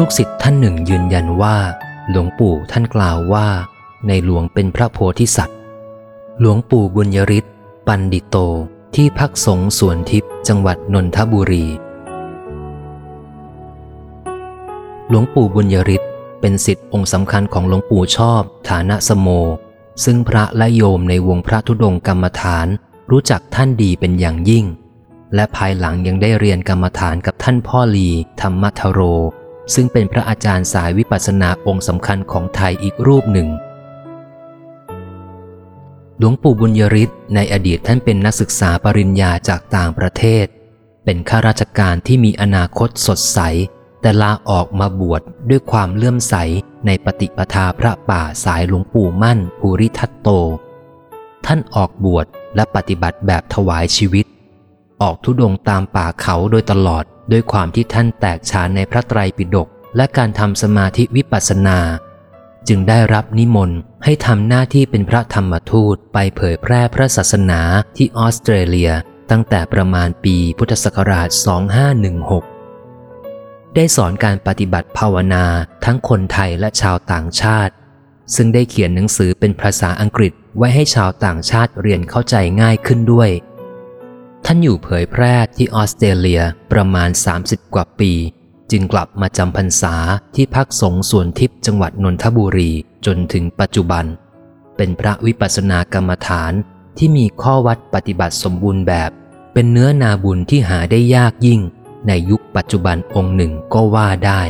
ลูกศิษย์ท่านหนึ่งยืนยันว่า หลวงปู่ท่านกล่าวว่า ในหลวงเป็นพระโพธิสัตว์ หลวงปู่บุญยริศปันดิโตที่พักสงสวนทิพย์จังหวัดนนทบุรี หลวงปู่บุญยริศเป็นสิทธิ์องค์สำคัญของหลวงปู่ชอบ ฐานะสโม ซึ่งพระและโยมในวงพระธุดงกรรมฐาน รู้จักท่านดีเป็นอย่างยิ่ง และภายหลังยังได้เรียนกรรมฐานกับท่านพ่อลีธรรมทโร ซึ่งเป็นพระอาจารย์สายวิปัสสนาองค์สำคัญของไทยอีกรูปหนึ่ง หลวงปู่บุญยริศในอดีตท่านเป็นนักศึกษาปริญญาจากต่างประเทศ เป็นข้าราชการที่มีอนาคตสดใส แต่ลาออกมาบวชด้วยความเลื่อมใสในปฏิปทาพระป่าสายหลวงปู่มั่นภูริทัตโต ท่านออกบวชและปฏิบัติแบบถวายชีวิต ออกทุดงตามป่าเขาโดยตลอดด้วยความที่ท่านแตกฉานในพระไตรปิฎกและการทำสมาธิวิปัสสนา จึงได้รับนิมนต์ให้ทำหน้าที่เป็นพระธรรมทูตไปเผยแพร่พระศาสนาที่ออสเตรเลีย ตั้งแต่ประมาณปีพุทธศักราช 2516 ได้สอนการปฏิบัติภาวนาทั้งคนไทยและชาวต่างชาติ ซึ่งได้เขียนหนังสือเป็นภาษาอังกฤษไว้ให้ชาวต่างชาติเรียนเข้าใจง่ายขึ้นด้วย ท่านอยู่เผยแพร่ที่ออสเตรเลียประมาณ 30 กว่าปี จึงกลับมาจำพรรษาที่พักสงฆ์สวนทิพย์จังหวัดนนทบุรีจนถึงปัจจุบัน เป็นพระวิปัสสนากรรมฐานที่มีข้อวัดปฏิบัติสมบูรณ์แบบ เป็นเนื้อนาบุญที่หาได้ยากยิ่ง ในยุคปัจจุบันองค์หนึ่งก็ว่าได้